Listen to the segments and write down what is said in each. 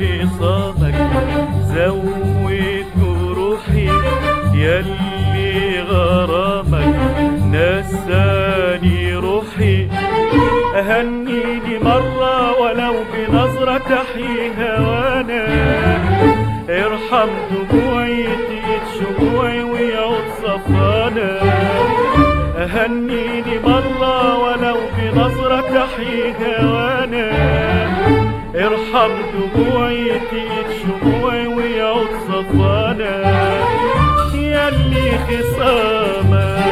في صبري زودت روحي يلي غرامك نساني روحي. أهنيني مرة ولو بنظرة تحيي هوانا. ارحم دموعي ارحم دموعي تقيت شموعي ويعود صفانا. ياللي خصامك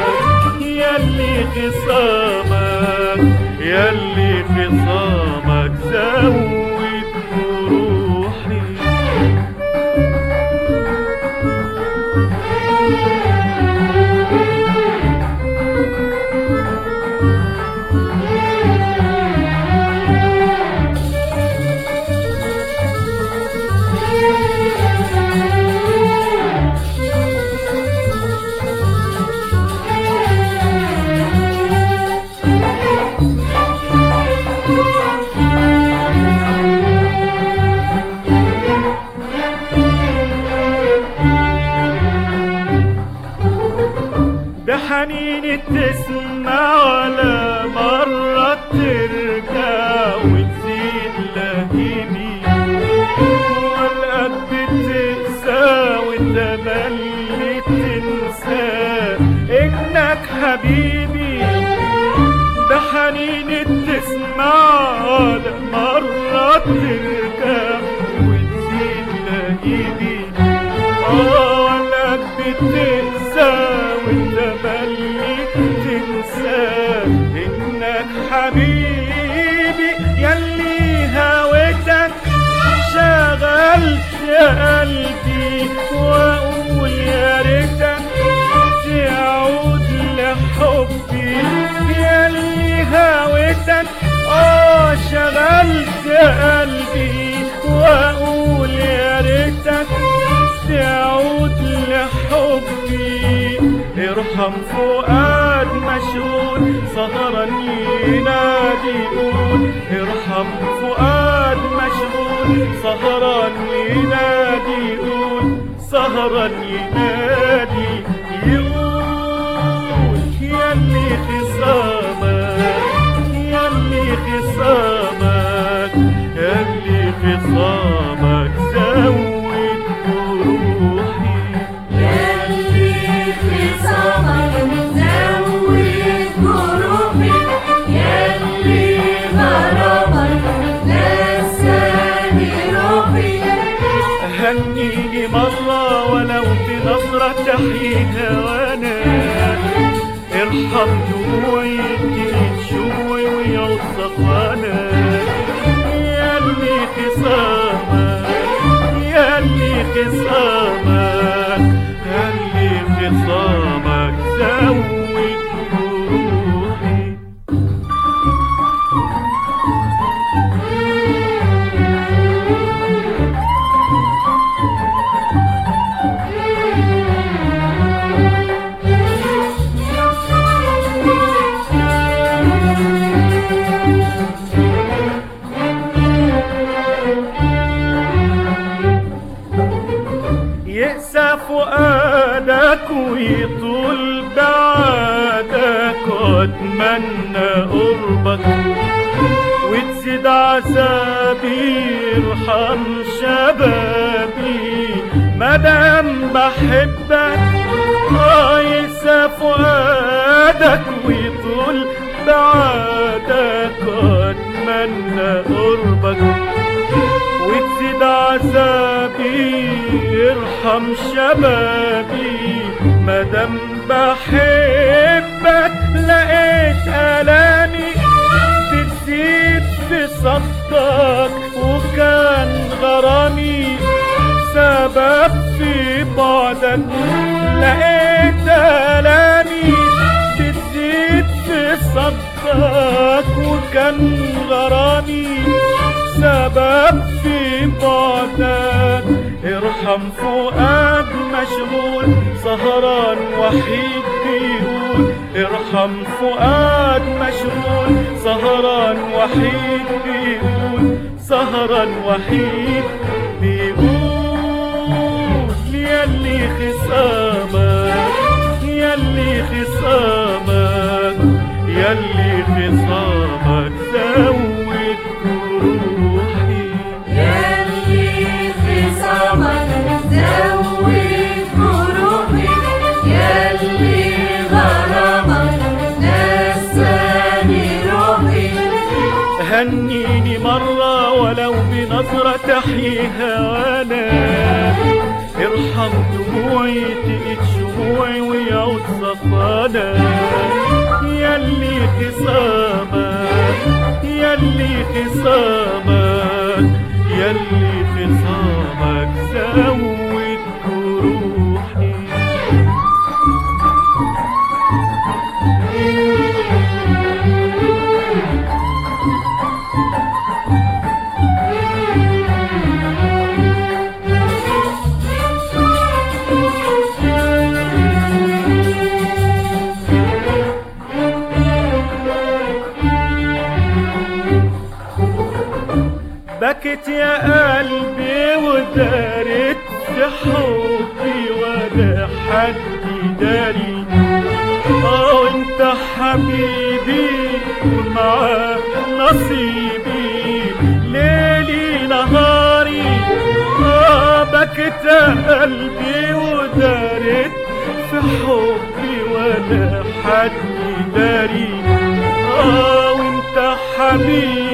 ياللي خصامك ياللي خصامك بحنيني تسمع ولا مرة ترجع وتزيد لهيبي والقلب تقسى وتملي تنسى انك حبيبي إنك حبيبي يلي هويتك شغلت قلبي وأقول يا ريتك تعود لحبي. يلي هويتك آه شغلت قلبي وأقول يا ريتك تعود لحبي. ارحم فؤاد مشغول سهرا ينادي يقول ارحم فؤاد مشغول سهرا ينادي يقول سهرا ينادي دموعي تجيب شوي ويعود صفانا ياللي خصامك ياللي خصامك ياللي خصامك زود جروحي فؤادك ويطول بعادك واتمنى قربك وتزيد عذابي ارحم شبابي مادام بحبك يأسى فؤادك ويطول بعادك واتمنى قربك وتزيد عذابي ارحم شبابي مادام بحبك لقيت ألامي. بتزيد في صدك وكان غرامي. سبب في بعدك لقيت ألامي. بتزيد في صدك وكان غرامي. سبب في بعدك إرحم فؤاد مشغول سهران وحيد بيقول إرحم فؤاد مشغول سهران وحيد بيقول سهران وحيد بيقول ياللي خصامك ياللي خصامك ياللي خصامك بنظرة تحييها وأنا ارحم دموعي تقيت شموعي ويعود صفانا ياللي خصامك ياللي خصامك ياللي خصامك زود بكت يا قلبي ودارت في حبي ولا حد داري آه أنت حبيبي ومعاك نصيبي ليلي نهاري آه بكت قلبي ودارت في حبي ولا حد داري آه وانت حبيبي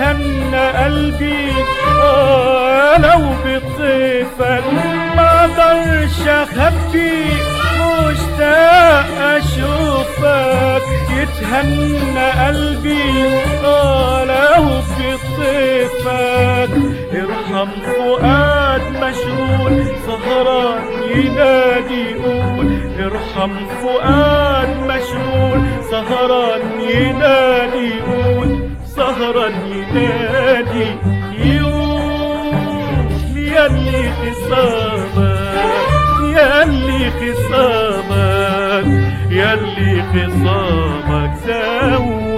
يتهنى قلبي آه لو بطيفك ما أقدرش أخبي مشتاق أشوفك. يتهنى قلبي آه لو بطيفك ارحم فؤاد مشغول سهران ينادي يقول. ارحم فؤاد مشغول سهران ينادي يقول. سهران ينادي يقول ياللي خصامك ياللي خصامك ياللي خصامك زود